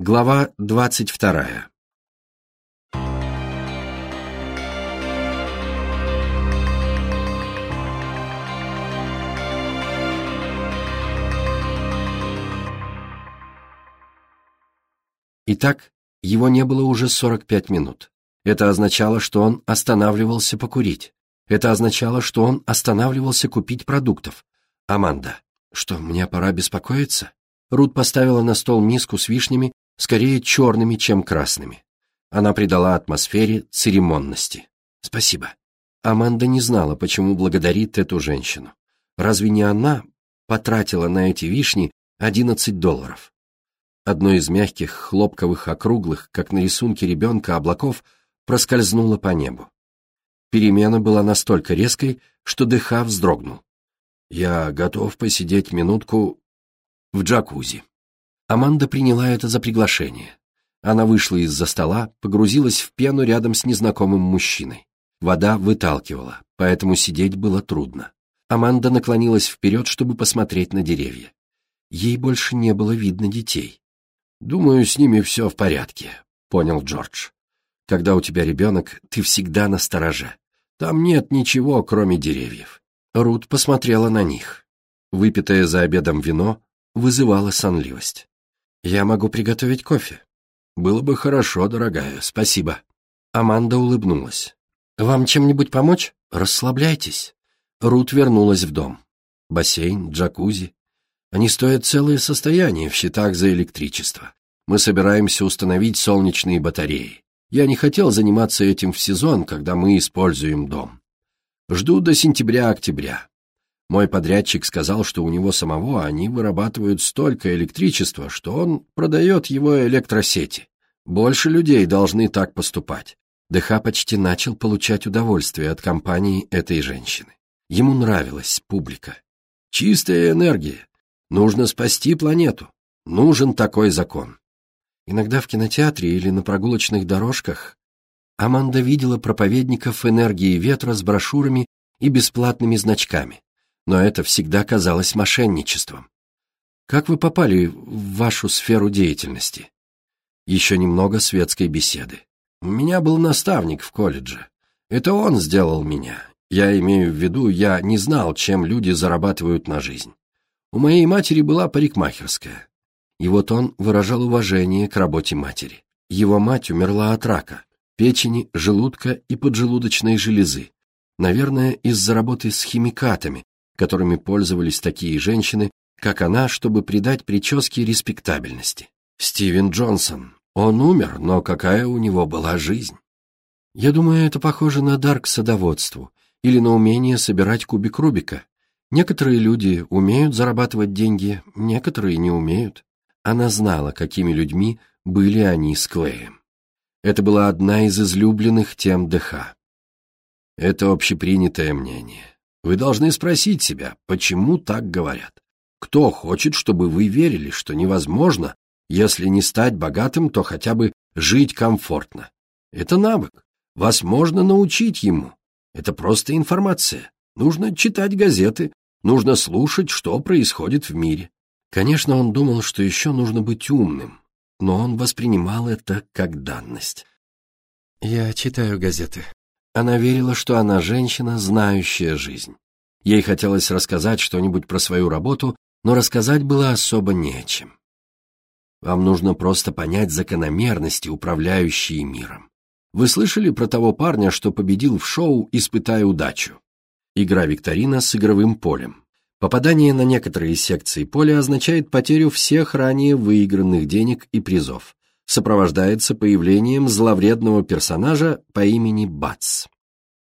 Глава двадцать вторая. Итак, его не было уже 45 минут. Это означало, что он останавливался покурить. Это означало, что он останавливался купить продуктов. «Аманда, что, мне пора беспокоиться?» Рут поставила на стол миску с вишнями, скорее черными, чем красными. Она придала атмосфере церемонности. «Спасибо». Аманда не знала, почему благодарит эту женщину. Разве не она потратила на эти вишни 11 долларов? Одно из мягких, хлопковых, округлых, как на рисунке ребенка, облаков проскользнуло по небу. Перемена была настолько резкой, что дыха вздрогнул. «Я готов посидеть минутку в джакузи». Аманда приняла это за приглашение. Она вышла из-за стола, погрузилась в пену рядом с незнакомым мужчиной. Вода выталкивала, поэтому сидеть было трудно. Аманда наклонилась вперед, чтобы посмотреть на деревья. Ей больше не было видно детей. «Думаю, с ними все в порядке», — понял Джордж. «Когда у тебя ребенок, ты всегда на стороже. Там нет ничего, кроме деревьев». Рут посмотрела на них. Выпитое за обедом вино вызывало сонливость. «Я могу приготовить кофе». «Было бы хорошо, дорогая, спасибо». Аманда улыбнулась. «Вам чем-нибудь помочь? Расслабляйтесь». Рут вернулась в дом. Бассейн, джакузи, они стоят целое состояние в счетах за электричество. Мы собираемся установить солнечные батареи. Я не хотел заниматься этим в сезон, когда мы используем дом. Жду до сентября-октября. Мой подрядчик сказал, что у него самого они вырабатывают столько электричества, что он продает его электросети. Больше людей должны так поступать. ДХ почти начал получать удовольствие от компании этой женщины. Ему нравилась публика. Чистая энергия, Нужно спасти планету. Нужен такой закон. Иногда в кинотеатре или на прогулочных дорожках Аманда видела проповедников энергии ветра с брошюрами и бесплатными значками, но это всегда казалось мошенничеством. Как вы попали в вашу сферу деятельности? Еще немного светской беседы. У меня был наставник в колледже. Это он сделал меня. Я имею в виду, я не знал, чем люди зарабатывают на жизнь. У моей матери была парикмахерская. И вот он выражал уважение к работе матери. Его мать умерла от рака, печени, желудка и поджелудочной железы. Наверное, из-за работы с химикатами, которыми пользовались такие женщины, как она, чтобы придать прическе респектабельности. Стивен Джонсон. Он умер, но какая у него была жизнь? Я думаю, это похоже на дар к садоводству или на умение собирать кубик Рубика, Некоторые люди умеют зарабатывать деньги, некоторые не умеют. Она знала, какими людьми были они с Клеем. Это была одна из излюбленных тем ДХ. Это общепринятое мнение. Вы должны спросить себя, почему так говорят. Кто хочет, чтобы вы верили, что невозможно, если не стать богатым, то хотя бы жить комфортно? Это навык. Вас можно научить ему. Это просто информация. Нужно читать газеты, нужно слушать, что происходит в мире. Конечно, он думал, что еще нужно быть умным, но он воспринимал это как данность. «Я читаю газеты». Она верила, что она женщина, знающая жизнь. Ей хотелось рассказать что-нибудь про свою работу, но рассказать было особо не о чем. Вам нужно просто понять закономерности, управляющие миром. Вы слышали про того парня, что победил в шоу «Испытай удачу»? Игра-викторина с игровым полем. Попадание на некоторые секции поля означает потерю всех ранее выигранных денег и призов. Сопровождается появлением зловредного персонажа по имени Бац.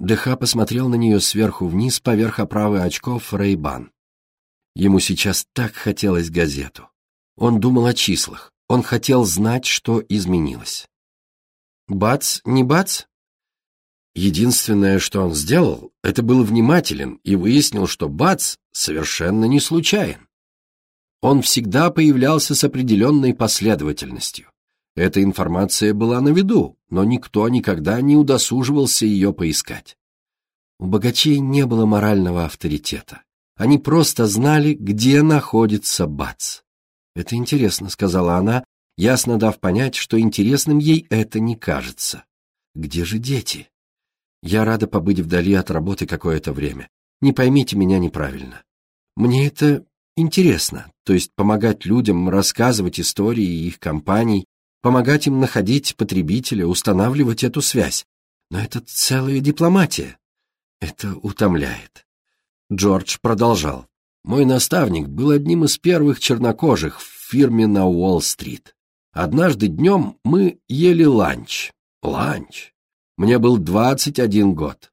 ДХ посмотрел на нее сверху вниз поверх оправы очков Рейбан. Ему сейчас так хотелось газету. Он думал о числах. Он хотел знать, что изменилось. «Бац, не бац?» Единственное, что он сделал, это был внимателен и выяснил, что Бац совершенно не случайен. Он всегда появлялся с определенной последовательностью. Эта информация была на виду, но никто никогда не удосуживался ее поискать. У богачей не было морального авторитета. Они просто знали, где находится Бац. «Это интересно», — сказала она, ясно дав понять, что интересным ей это не кажется. Где же дети? Я рада побыть вдали от работы какое-то время. Не поймите меня неправильно. Мне это интересно, то есть помогать людям рассказывать истории их компаний, помогать им находить потребителя, устанавливать эту связь. Но это целая дипломатия. Это утомляет. Джордж продолжал. Мой наставник был одним из первых чернокожих в фирме на Уолл-стрит. Однажды днем мы ели ланч. Ланч. Мне был 21 год.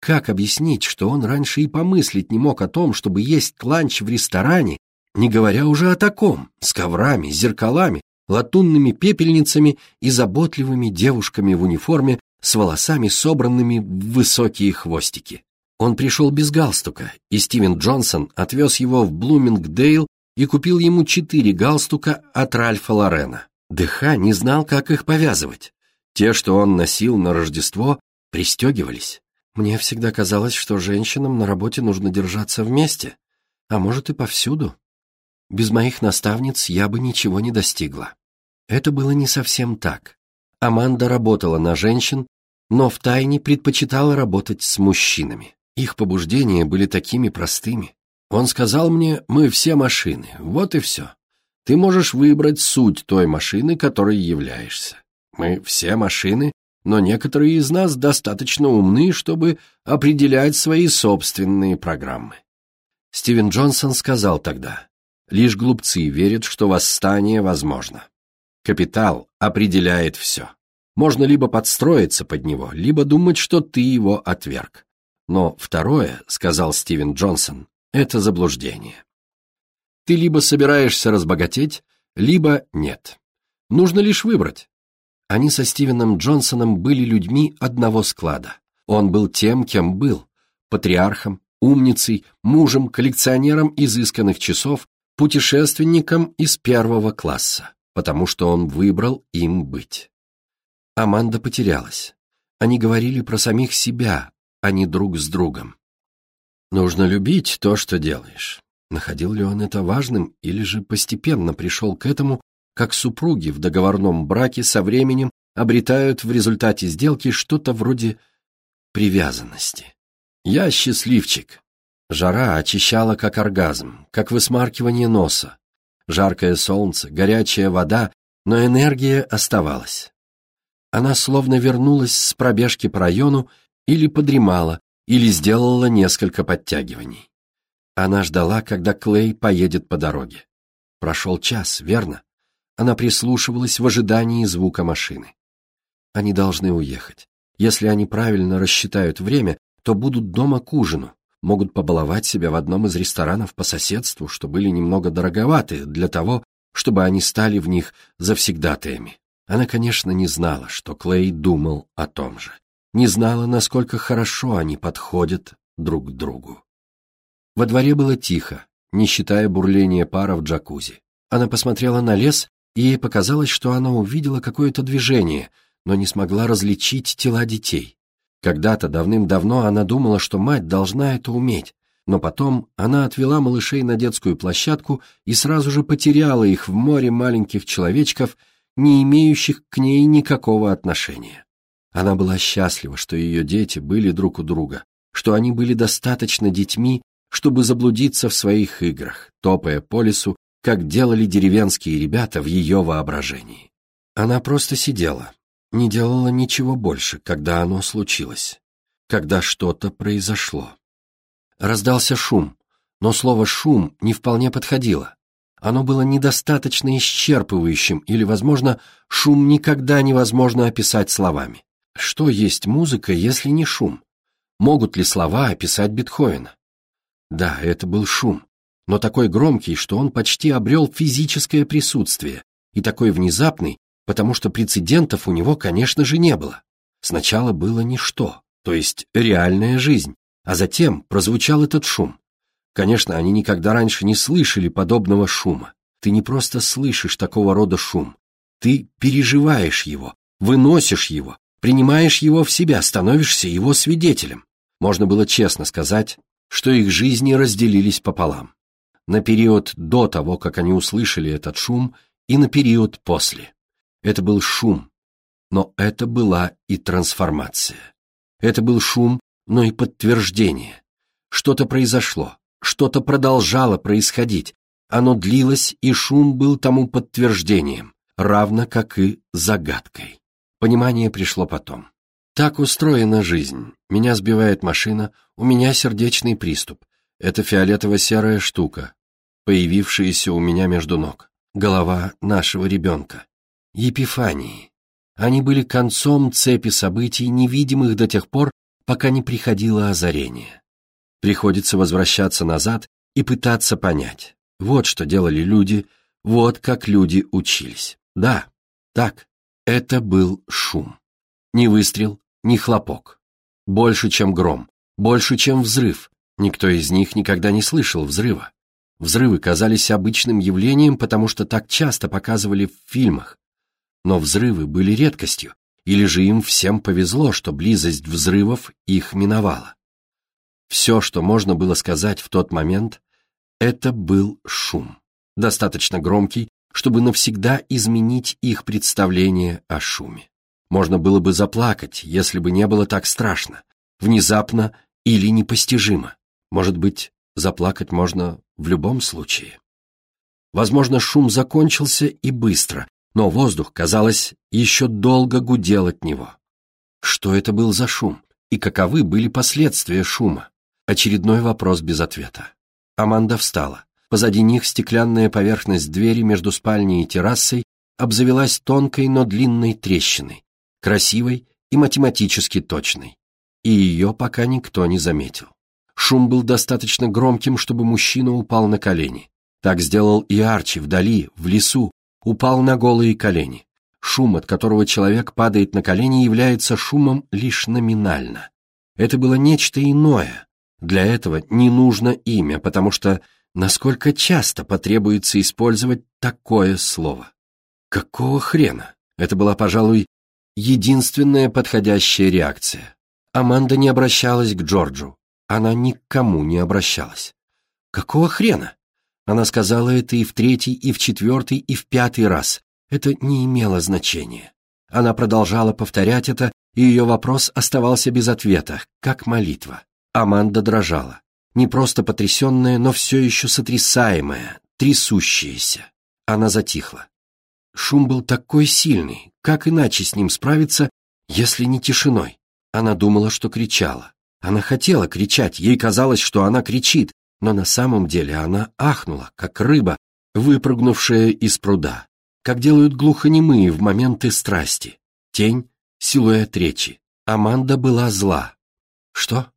Как объяснить, что он раньше и помыслить не мог о том, чтобы есть ланч в ресторане, не говоря уже о таком, с коврами, зеркалами, латунными пепельницами и заботливыми девушками в униформе с волосами, собранными в высокие хвостики. Он пришел без галстука, и Стивен Джонсон отвез его в Блумингдейл и купил ему четыре галстука от Ральфа Лорена. Дыха не знал, как их повязывать. Те, что он носил на Рождество, пристегивались. Мне всегда казалось, что женщинам на работе нужно держаться вместе, а может и повсюду. Без моих наставниц я бы ничего не достигла. Это было не совсем так. Аманда работала на женщин, но втайне предпочитала работать с мужчинами. Их побуждения были такими простыми. Он сказал мне, мы все машины, вот и все. Ты можешь выбрать суть той машины, которой являешься. Мы все машины, но некоторые из нас достаточно умны, чтобы определять свои собственные программы. Стивен Джонсон сказал тогда, лишь глупцы верят, что восстание возможно. Капитал определяет все. Можно либо подстроиться под него, либо думать, что ты его отверг. Но второе, сказал Стивен Джонсон, это заблуждение. Ты либо собираешься разбогатеть, либо нет. Нужно лишь выбрать. Они со Стивеном Джонсоном были людьми одного склада. Он был тем, кем был – патриархом, умницей, мужем, коллекционером изысканных часов, путешественником из первого класса, потому что он выбрал им быть. Аманда потерялась. Они говорили про самих себя, а не друг с другом. Нужно любить то, что делаешь. Находил ли он это важным или же постепенно пришел к этому, как супруги в договорном браке со временем обретают в результате сделки что-то вроде привязанности. Я счастливчик. Жара очищала как оргазм, как высмаркивание носа. Жаркое солнце, горячая вода, но энергия оставалась. Она словно вернулась с пробежки по району или подремала, или сделала несколько подтягиваний. Она ждала, когда Клей поедет по дороге. Прошел час, верно? Она прислушивалась в ожидании звука машины. Они должны уехать. Если они правильно рассчитают время, то будут дома к ужину, могут побаловать себя в одном из ресторанов по соседству, что были немного дороговаты для того, чтобы они стали в них завсегдатаями. Она, конечно, не знала, что Клей думал о том же. Не знала, насколько хорошо они подходят друг к другу. Во дворе было тихо, не считая бурления пара в джакузи. Она посмотрела на лес и ей показалось, что она увидела какое-то движение, но не смогла различить тела детей. Когда-то давным-давно она думала, что мать должна это уметь, но потом она отвела малышей на детскую площадку и сразу же потеряла их в море маленьких человечков, не имеющих к ней никакого отношения. Она была счастлива, что ее дети были друг у друга, что они были достаточно детьми, чтобы заблудиться в своих играх, топая по лесу как делали деревенские ребята в ее воображении. Она просто сидела, не делала ничего больше, когда оно случилось, когда что-то произошло. Раздался шум, но слово «шум» не вполне подходило. Оно было недостаточно исчерпывающим, или, возможно, шум никогда невозможно описать словами. Что есть музыка, если не шум? Могут ли слова описать Бетховена? Да, это был шум, но такой громкий, что он почти обрел физическое присутствие, и такой внезапный, потому что прецедентов у него, конечно же, не было. Сначала было ничто, то есть реальная жизнь, а затем прозвучал этот шум. Конечно, они никогда раньше не слышали подобного шума. Ты не просто слышишь такого рода шум, ты переживаешь его, выносишь его, принимаешь его в себя, становишься его свидетелем. Можно было честно сказать, что их жизни разделились пополам. На период до того, как они услышали этот шум, и на период после. Это был шум, но это была и трансформация. Это был шум, но и подтверждение. Что-то произошло, что-то продолжало происходить. Оно длилось, и шум был тому подтверждением, равно как и загадкой. Понимание пришло потом. Так устроена жизнь. Меня сбивает машина, у меня сердечный приступ. Это фиолетово-серая штука, появившаяся у меня между ног. Голова нашего ребенка. Епифании. Они были концом цепи событий, невидимых до тех пор, пока не приходило озарение. Приходится возвращаться назад и пытаться понять. Вот что делали люди, вот как люди учились. Да, так, это был шум. Ни выстрел, ни хлопок. Больше, чем гром, больше, чем взрыв. Никто из них никогда не слышал взрыва. Взрывы казались обычным явлением, потому что так часто показывали в фильмах. Но взрывы были редкостью, или же им всем повезло, что близость взрывов их миновала. Все, что можно было сказать в тот момент, это был шум, достаточно громкий, чтобы навсегда изменить их представление о шуме. Можно было бы заплакать, если бы не было так страшно, внезапно или непостижимо. Может быть, заплакать можно в любом случае. Возможно, шум закончился и быстро, но воздух, казалось, еще долго гудел от него. Что это был за шум? И каковы были последствия шума? Очередной вопрос без ответа. Аманда встала. Позади них стеклянная поверхность двери между спальней и террасой обзавелась тонкой, но длинной трещиной, красивой и математически точной. И ее пока никто не заметил. Шум был достаточно громким, чтобы мужчина упал на колени. Так сделал и Арчи вдали, в лесу, упал на голые колени. Шум, от которого человек падает на колени, является шумом лишь номинально. Это было нечто иное. Для этого не нужно имя, потому что насколько часто потребуется использовать такое слово? Какого хрена? Это была, пожалуй, единственная подходящая реакция. Аманда не обращалась к Джорджу. Она никому не обращалась. Какого хрена? Она сказала это и в третий, и в четвертый, и в пятый раз. Это не имело значения. Она продолжала повторять это, и ее вопрос оставался без ответа, как молитва. Аманда дрожала. Не просто потрясенная, но все еще сотрясаемая, трясущаяся. Она затихла. Шум был такой сильный, как иначе с ним справиться, если не тишиной? Она думала, что кричала. Она хотела кричать, ей казалось, что она кричит, но на самом деле она ахнула, как рыба, выпрыгнувшая из пруда, как делают глухонемые в моменты страсти. Тень, силуэт речи. Аманда была зла. Что?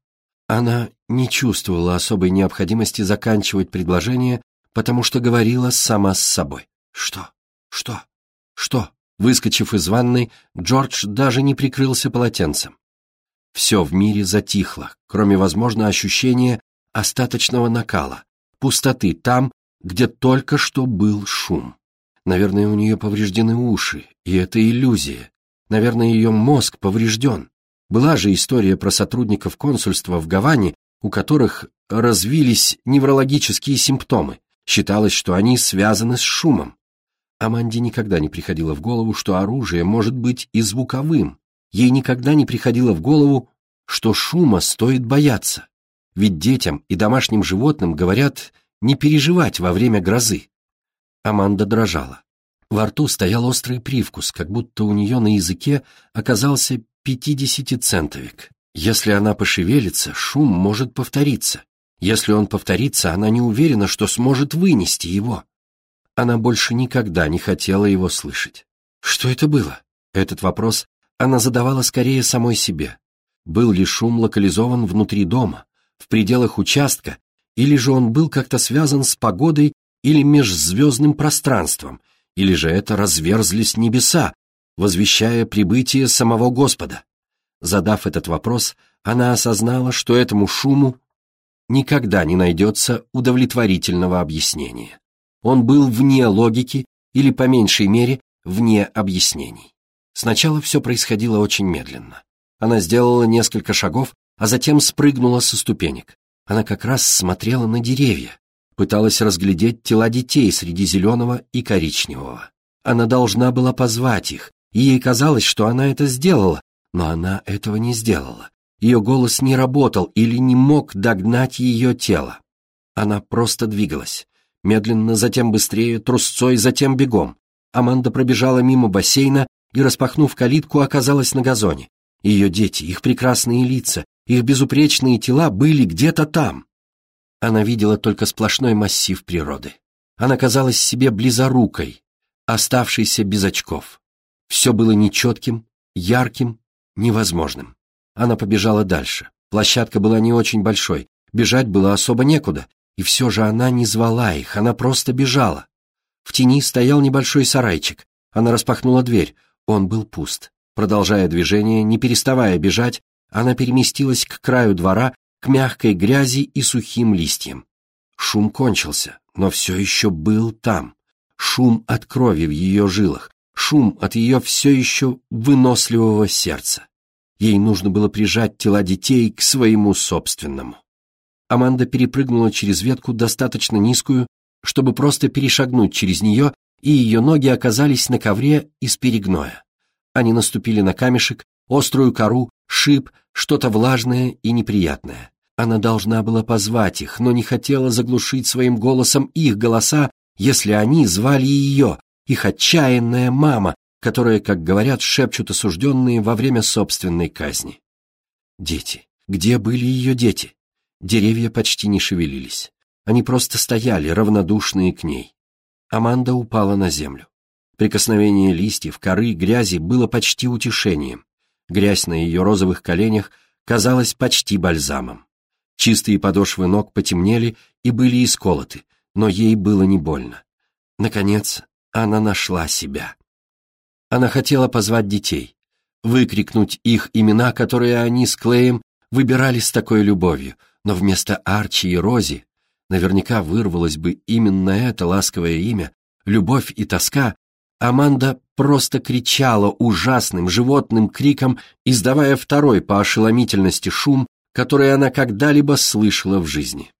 Она не чувствовала особой необходимости заканчивать предложение, потому что говорила сама с собой. Что? Что? Что? Выскочив из ванной, Джордж даже не прикрылся полотенцем. Все в мире затихло, кроме, возможно, ощущения остаточного накала, пустоты там, где только что был шум. Наверное, у нее повреждены уши, и это иллюзия. Наверное, ее мозг поврежден. Была же история про сотрудников консульства в Гаване, у которых развились неврологические симптомы. Считалось, что они связаны с шумом. Аманде никогда не приходило в голову, что оружие может быть и звуковым. Ей никогда не приходило в голову, что шума стоит бояться. Ведь детям и домашним животным говорят не переживать во время грозы. Аманда дрожала. Во рту стоял острый привкус, как будто у нее на языке оказался пятидесятицентовик. Если она пошевелится, шум может повториться. Если он повторится, она не уверена, что сможет вынести его. Она больше никогда не хотела его слышать. Что это было? Этот вопрос она задавала скорее самой себе. Был ли шум локализован внутри дома? В пределах участка, или же он был как-то связан с погодой или межзвездным пространством, или же это разверзлись небеса, возвещая прибытие самого Господа. Задав этот вопрос, она осознала, что этому шуму никогда не найдется удовлетворительного объяснения. Он был вне логики или, по меньшей мере, вне объяснений. Сначала все происходило очень медленно. Она сделала несколько шагов, а затем спрыгнула со ступенек. Она как раз смотрела на деревья, пыталась разглядеть тела детей среди зеленого и коричневого. Она должна была позвать их, и ей казалось, что она это сделала, но она этого не сделала. Ее голос не работал или не мог догнать ее тело. Она просто двигалась. Медленно, затем быстрее, трусцой, затем бегом. Аманда пробежала мимо бассейна и, распахнув калитку, оказалась на газоне. Ее дети, их прекрасные лица, их безупречные тела были где-то там. Она видела только сплошной массив природы. Она казалась себе близорукой, оставшейся без очков. Все было нечетким, ярким, невозможным. Она побежала дальше. Площадка была не очень большой, бежать было особо некуда, и все же она не звала их, она просто бежала. В тени стоял небольшой сарайчик. Она распахнула дверь, он был пуст. Продолжая движение, не переставая бежать, она переместилась к краю двора, к мягкой грязи и сухим листьям. Шум кончился, но все еще был там. Шум от крови в ее жилах, шум от ее все еще выносливого сердца. Ей нужно было прижать тела детей к своему собственному. Аманда перепрыгнула через ветку достаточно низкую, чтобы просто перешагнуть через нее, и ее ноги оказались на ковре из перегноя. Они наступили на камешек, острую кору, шип, что-то влажное и неприятное. Она должна была позвать их, но не хотела заглушить своим голосом их голоса, если они звали ее, их отчаянная мама, которая, как говорят, шепчут осужденные во время собственной казни. Дети. Где были ее дети? Деревья почти не шевелились. Они просто стояли, равнодушные к ней. Аманда упала на землю. Прикосновение листьев, коры, грязи было почти утешением. Грязь на ее розовых коленях казалась почти бальзамом. Чистые подошвы ног потемнели и были исколоты, но ей было не больно. Наконец, она нашла себя. Она хотела позвать детей, выкрикнуть их имена, которые они с Клеем выбирали с такой любовью, но вместо Арчи и Рози наверняка вырвалось бы именно это ласковое имя, любовь и тоска, Аманда просто кричала ужасным животным криком, издавая второй по ошеломительности шум, который она когда-либо слышала в жизни.